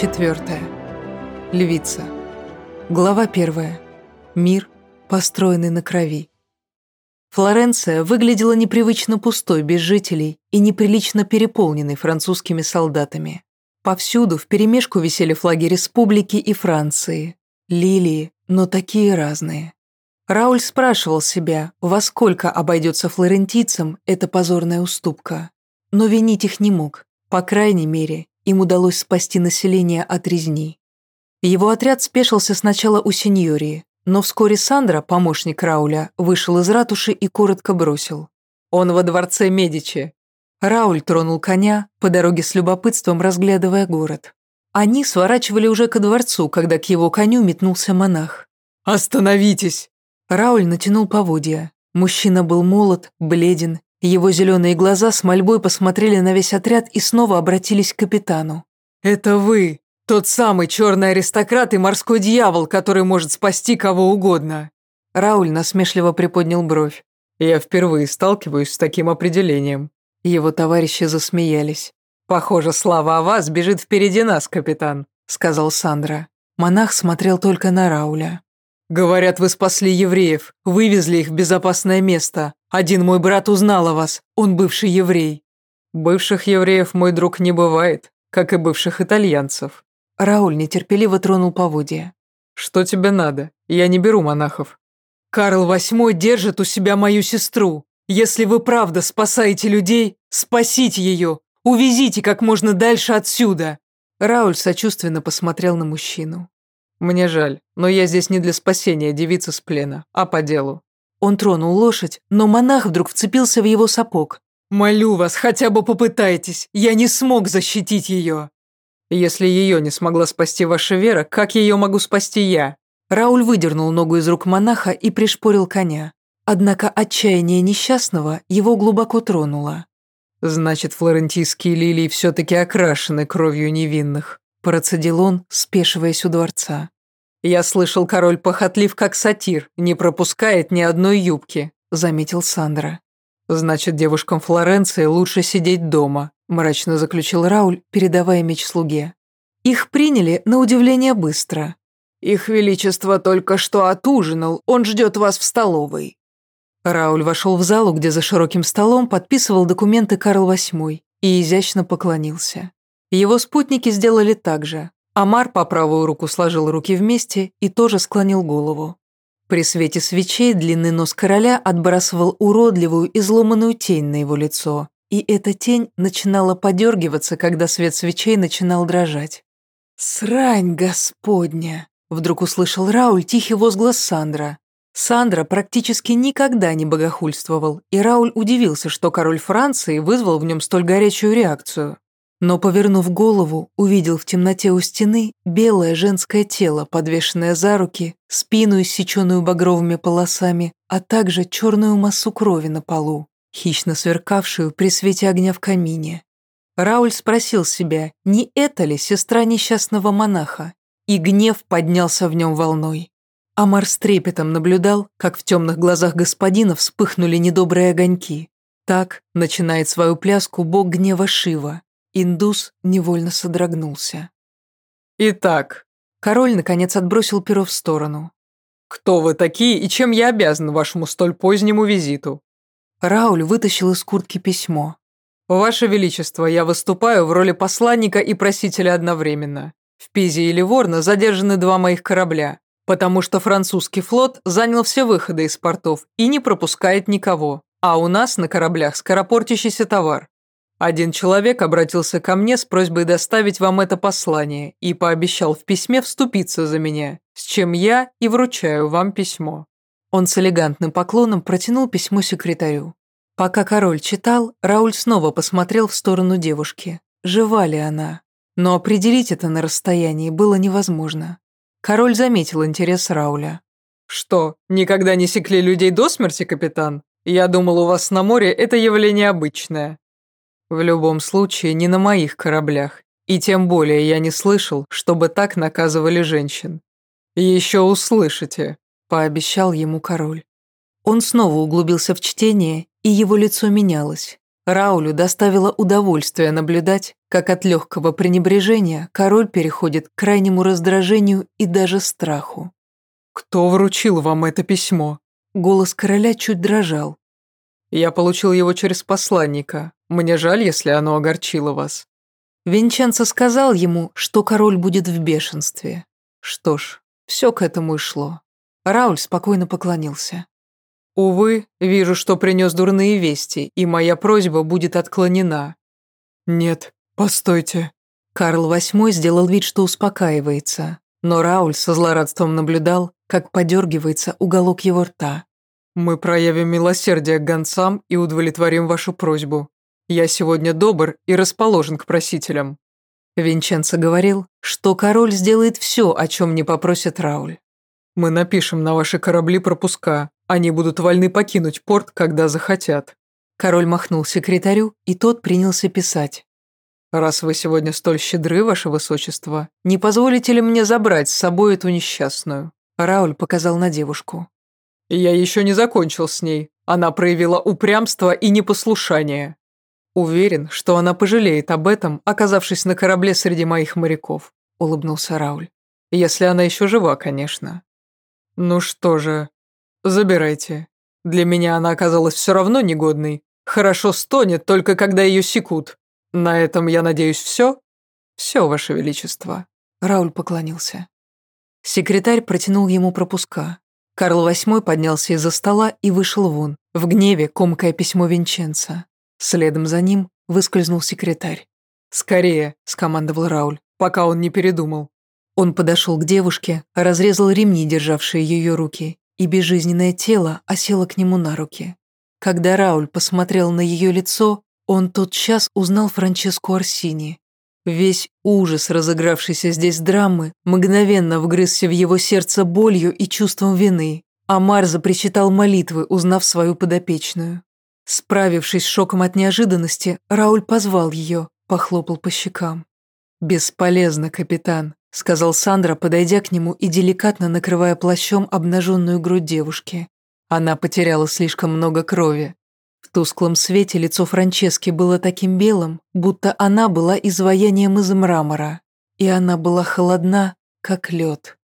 Часть четвертая. Львица. Глава первая. Мир, построенный на крови. Флоренция выглядела непривычно пустой, без жителей и неприлично переполненной французскими солдатами. Повсюду вперемешку висели флаги республики и Франции. Лилии, но такие разные. Рауль спрашивал себя, во сколько обойдется флорентийцам эта позорная уступка. Но винить их не мог. По крайней мере, им удалось спасти население от резни. Его отряд спешился сначала у сеньории, но вскоре Сандра, помощник Рауля, вышел из ратуши и коротко бросил. «Он во дворце Медичи». Рауль тронул коня, по дороге с любопытством разглядывая город. Они сворачивали уже ко дворцу, когда к его коню метнулся монах. «Остановитесь!» Рауль натянул поводья. Мужчина был молод, бледен, его зеленые глаза с мольбой посмотрели на весь отряд и снова обратились к капитану. «Это вы, тот самый черный аристократ и морской дьявол, который может спасти кого угодно!» Рауль насмешливо приподнял бровь. «Я впервые сталкиваюсь с таким определением». Его товарищи засмеялись. «Похоже, слава о вас бежит впереди нас, капитан», — сказал Сандра. Монах смотрел только на Рауля. «Говорят, вы спасли евреев, вывезли их в безопасное место. Один мой брат узнал о вас, он бывший еврей». «Бывших евреев мой друг не бывает, как и бывших итальянцев». Рауль нетерпеливо тронул поводья. «Что тебе надо? Я не беру монахов». «Карл VIII держит у себя мою сестру. Если вы правда спасаете людей, спасите ее, увезите как можно дальше отсюда». Рауль сочувственно посмотрел на мужчину. «Мне жаль, но я здесь не для спасения девицы с плена, а по делу». Он тронул лошадь, но монах вдруг вцепился в его сапог. «Молю вас, хотя бы попытайтесь, я не смог защитить ее». «Если ее не смогла спасти ваша вера, как ее могу спасти я?» Рауль выдернул ногу из рук монаха и пришпорил коня. Однако отчаяние несчастного его глубоко тронуло. «Значит, флорентийские лилии все-таки окрашены кровью невинных», Процедил он, спешиваясь у дворца. «Я слышал, король похотлив, как сатир, не пропускает ни одной юбки», заметил Сандра. «Значит, девушкам Флоренции лучше сидеть дома», мрачно заключил Рауль, передавая меч слуге. Их приняли, на удивление, быстро. «Их Величество только что отужинал, он ждет вас в столовой». Рауль вошел в залу, где за широким столом подписывал документы Карл VIII и изящно поклонился. Его спутники сделали так же. Амар по правую руку сложил руки вместе и тоже склонил голову. При свете свечей длинный нос короля отбрасывал уродливую, изломанную тень на его лицо, и эта тень начинала подергиваться, когда свет свечей начинал дрожать. «Срань господня!» – вдруг услышал Рауль тихий возглас Сандра. Сандра практически никогда не богохульствовал, и Рауль удивился, что король Франции вызвал в нем столь горячую реакцию. Но, повернув голову, увидел в темноте у стены белое женское тело, подвешенное за руки, спину, иссеченную багровыми полосами, а также черную массу крови на полу, хищно сверкавшую при свете огня в камине. Рауль спросил себя, не это ли сестра несчастного монаха, и гнев поднялся в нем волной. Амар с трепетом наблюдал, как в темных глазах господина вспыхнули недобрые огоньки. Так начинает свою пляску бог гнева Шива, Индус невольно содрогнулся. «Итак», — король наконец отбросил перо в сторону. «Кто вы такие и чем я обязан вашему столь позднему визиту?» Рауль вытащил из куртки письмо. «Ваше Величество, я выступаю в роли посланника и просителя одновременно. В Пизе и Ливорно задержаны два моих корабля, потому что французский флот занял все выходы из портов и не пропускает никого, а у нас на кораблях скоропортящийся товар. Один человек обратился ко мне с просьбой доставить вам это послание и пообещал в письме вступиться за меня, с чем я и вручаю вам письмо». Он с элегантным поклоном протянул письмо секретарю. Пока король читал, Рауль снова посмотрел в сторону девушки. Жива ли она? Но определить это на расстоянии было невозможно. Король заметил интерес Рауля. «Что, никогда не секли людей до смерти, капитан? Я думал, у вас на море это явление обычное». В любом случае, не на моих кораблях. И тем более я не слышал, чтобы так наказывали женщин. Еще услышите, пообещал ему король. Он снова углубился в чтение, и его лицо менялось. Раулю доставило удовольствие наблюдать, как от легкого пренебрежения король переходит к крайнему раздражению и даже страху. «Кто вручил вам это письмо?» Голос короля чуть дрожал. «Я получил его через посланника. Мне жаль, если оно огорчило вас». Винченцо сказал ему, что король будет в бешенстве. Что ж, все к этому и шло. Рауль спокойно поклонился. «Увы, вижу, что принес дурные вести, и моя просьба будет отклонена». «Нет, постойте». Карл VIII сделал вид, что успокаивается, но Рауль со злорадством наблюдал, как подергивается уголок его рта. «Мы проявим милосердие к гонцам и удовлетворим вашу просьбу. Я сегодня добр и расположен к просителям». Винченцо говорил, что король сделает все, о чем не попросит Рауль. «Мы напишем на ваши корабли пропуска. Они будут вольны покинуть порт, когда захотят». Король махнул секретарю, и тот принялся писать. «Раз вы сегодня столь щедры, ваше высочество, не позволите ли мне забрать с собой эту несчастную?» Рауль показал на девушку. «Я еще не закончил с ней. Она проявила упрямство и непослушание. Уверен, что она пожалеет об этом, оказавшись на корабле среди моих моряков», — улыбнулся Рауль. «Если она еще жива, конечно». «Ну что же, забирайте. Для меня она оказалась все равно негодной. Хорошо стонет, только когда ее секут. На этом, я надеюсь, все? Все, Ваше Величество». Рауль поклонился. Секретарь протянул ему пропуска. Карл VIII поднялся из-за стола и вышел вон, в гневе комкая письмо Винченца. Следом за ним выскользнул секретарь. «Скорее», — скомандовал Рауль, пока он не передумал. Он подошел к девушке, разрезал ремни, державшие ее руки, и безжизненное тело осело к нему на руки. Когда Рауль посмотрел на ее лицо, он тотчас узнал Франческу Арсини. Весь ужас разыгравшейся здесь драмы мгновенно вгрызся в его сердце болью и чувством вины. Амар запричитал молитвы, узнав свою подопечную. Справившись с шоком от неожиданности, Рауль позвал ее, похлопал по щекам. «Бесполезно, капитан», — сказал Сандра, подойдя к нему и деликатно накрывая плащом обнаженную грудь девушки. Она потеряла слишком много крови. В тусклом свете лицо Франчески было таким белым, будто она была изваянием из мрамора, и она была холодна, как лед.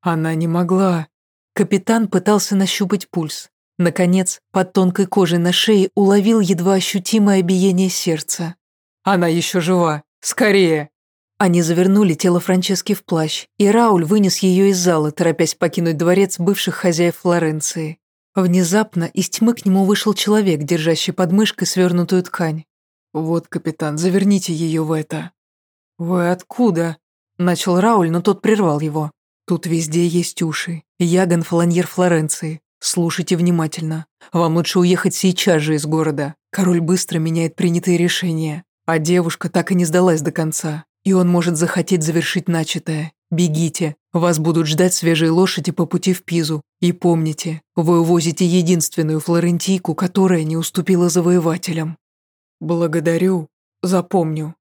Она не могла. Капитан пытался нащупать пульс. Наконец, под тонкой кожей на шее уловил едва ощутимое биение сердца. «Она еще жива! Скорее!» Они завернули тело Франчески в плащ, и Рауль вынес ее из зала, торопясь покинуть дворец бывших хозяев Флоренции. Внезапно из тьмы к нему вышел человек, держащий под мышкой свернутую ткань. «Вот, капитан, заверните ее в это». «Вы откуда?» – начал Рауль, но тот прервал его. «Тут везде есть уши. Я гонфланьер Флоренции. «Слушайте внимательно. Вам лучше уехать сейчас же из города. Король быстро меняет принятые решения. А девушка так и не сдалась до конца. И он может захотеть завершить начатое. Бегите. Вас будут ждать свежие лошади по пути в Пизу. И помните, вы увозите единственную флорентийку, которая не уступила завоевателям». «Благодарю. Запомню».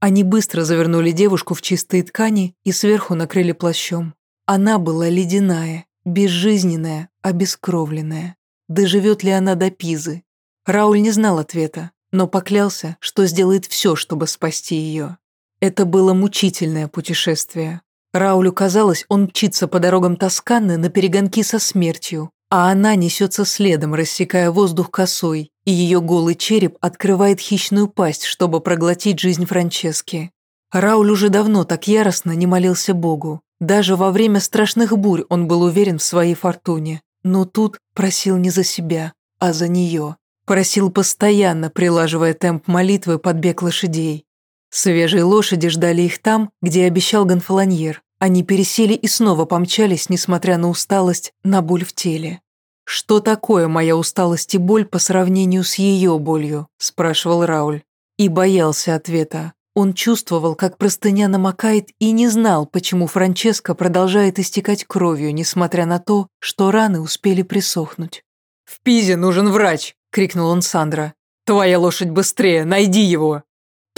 Они быстро завернули девушку в чистые ткани и сверху накрыли плащом. Она была ледяная, Безжизненная, обескровленная. Доживет ли она до Пизы? Рауль не знал ответа, но поклялся, что сделает все, чтобы спасти ее. Это было мучительное путешествие. Раулю казалось, он мчится по дорогам Тосканы на перегонки со смертью, а она несется следом, рассекая воздух косой, и ее голый череп открывает хищную пасть, чтобы проглотить жизнь Франчески. Рауль уже давно так яростно не молился Богу, даже во время страшных бурь он был уверен в своей фортуне. Но тут просил не за себя, а за нее. Просил постоянно, прилаживая темп молитвы под бег лошадей. Свежие лошади ждали их там, где обещал гонфолоньер. Они пересели и снова помчались, несмотря на усталость, на боль в теле. «Что такое моя усталость и боль по сравнению с ее болью?» – спрашивал Рауль. И боялся ответа. Он чувствовал, как простыня намокает, и не знал, почему Франческо продолжает истекать кровью, несмотря на то, что раны успели присохнуть. «В Пизе нужен врач!» — крикнул он Сандра. «Твоя лошадь быстрее, найди его!»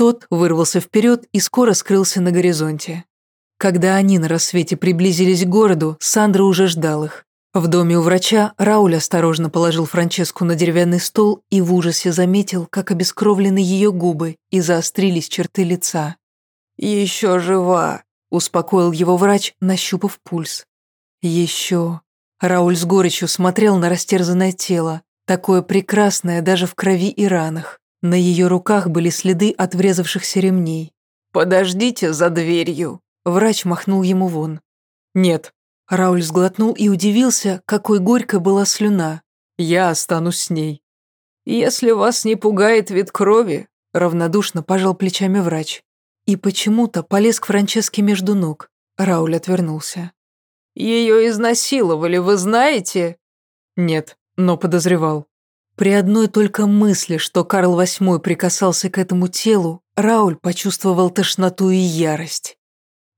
Тот вырвался вперед и скоро скрылся на горизонте. Когда они на рассвете приблизились к городу, Сандра уже ждал их. В доме у врача Рауль осторожно положил Франческу на деревянный стол и в ужасе заметил, как обескровлены ее губы и заострились черты лица. «Еще жива», — успокоил его врач, нащупав пульс. «Еще». Рауль с горечью смотрел на растерзанное тело, такое прекрасное даже в крови и ранах. На ее руках были следы от врезавшихся ремней. «Подождите за дверью», — врач махнул ему вон. «Нет, Рауль сглотнул и удивился, какой горькой была слюна. «Я останусь с ней». «Если вас не пугает вид крови», — равнодушно пожал плечами врач. И почему-то полез к Франческе между ног. Рауль отвернулся. «Ее изнасиловали, вы знаете?» «Нет, но подозревал». При одной только мысли, что Карл VIII прикасался к этому телу, Рауль почувствовал тошноту и ярость.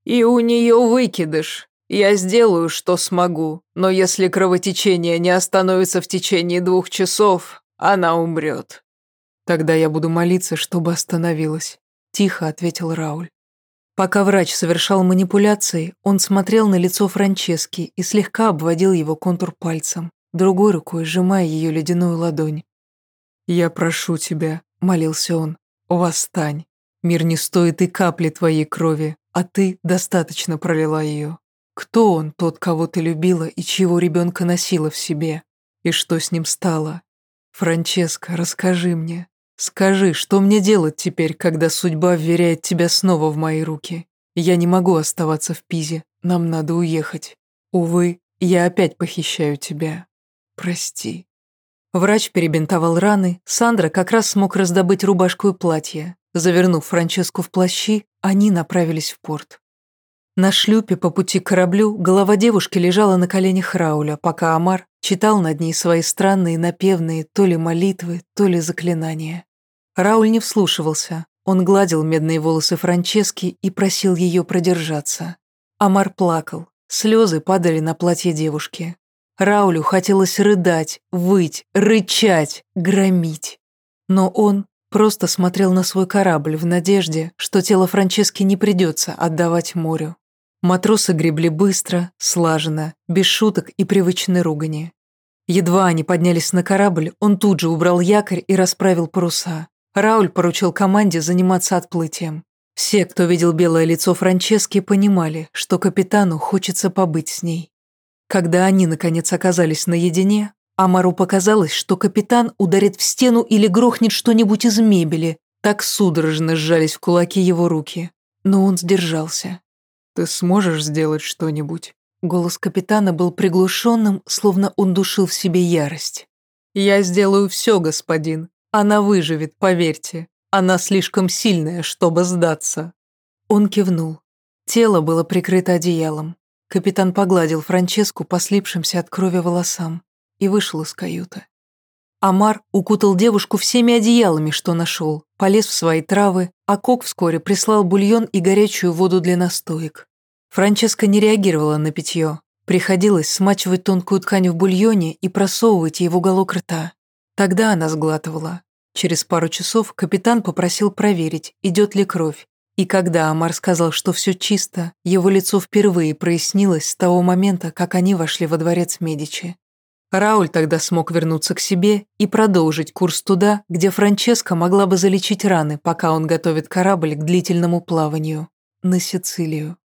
«И у нее выкидыш. Я сделаю, что смогу, но если кровотечение не остановится в течение двух часов, она умрет». «Тогда я буду молиться, чтобы остановилась», – тихо ответил Рауль. Пока врач совершал манипуляции, он смотрел на лицо Франчески и слегка обводил его контур пальцем, другой рукой сжимая ее ледяную ладонь. «Я прошу тебя», – молился он, – «восстань. Мир не стоит и капли твоей крови, а ты достаточно пролила ее. Кто он, тот, кого ты любила и чьего ребенка носила в себе? И что с ним стало? Франческа, расскажи мне. Скажи, что мне делать теперь, когда судьба вверяет тебя снова в мои руки? Я не могу оставаться в Пизе, нам надо уехать. Увы, я опять похищаю тебя. Прости. Врач перебинтовал раны, Сандра как раз смог раздобыть рубашку и платье. Завернув Франческу в плащи, они направились в порт. На шлюпе по пути к кораблю голова девушки лежала на коленях Рауля, пока Амар читал над ней свои странные напевные то ли молитвы, то ли заклинания. Рауль не вслушивался, он гладил медные волосы Франчески и просил ее продержаться. Амар плакал, слезы падали на платье девушки. Раулю хотелось рыдать, выть, рычать, громить. Но он просто смотрел на свой корабль в надежде, что тело Франчески не придется отдавать морю. Матросы гребли быстро, слаженно, без шуток и привычной ругани. Едва они поднялись на корабль, он тут же убрал якорь и расправил паруса. Рауль поручил команде заниматься отплытием. Все, кто видел белое лицо Франчески, понимали, что капитану хочется побыть с ней. Когда они, наконец, оказались наедине, Амару показалось, что капитан ударит в стену или грохнет что-нибудь из мебели, так судорожно сжались в кулаки его руки. Но он сдержался. Ты сможешь сделать что-нибудь?» Голос капитана был приглушенным, словно он душил в себе ярость. «Я сделаю все, господин. Она выживет, поверьте. Она слишком сильная, чтобы сдаться». Он кивнул. Тело было прикрыто одеялом. Капитан погладил Франческу по слипшимся от крови волосам и вышел из каюты. Амар укутал девушку всеми одеялами, что нашел, полез в свои травы, а Кок вскоре прислал бульон и горячую воду для настоек. Франческа не реагировала на питье. Приходилось смачивать тонкую ткань в бульоне и просовывать ей в уголок рта. Тогда она сглатывала. Через пару часов капитан попросил проверить, идет ли кровь. И когда Амар сказал, что все чисто, его лицо впервые прояснилось с того момента, как они вошли во дворец Медичи. Рауль тогда смог вернуться к себе и продолжить курс туда, где Франческа могла бы залечить раны, пока он готовит корабль к длительному плаванию, на Сицилию.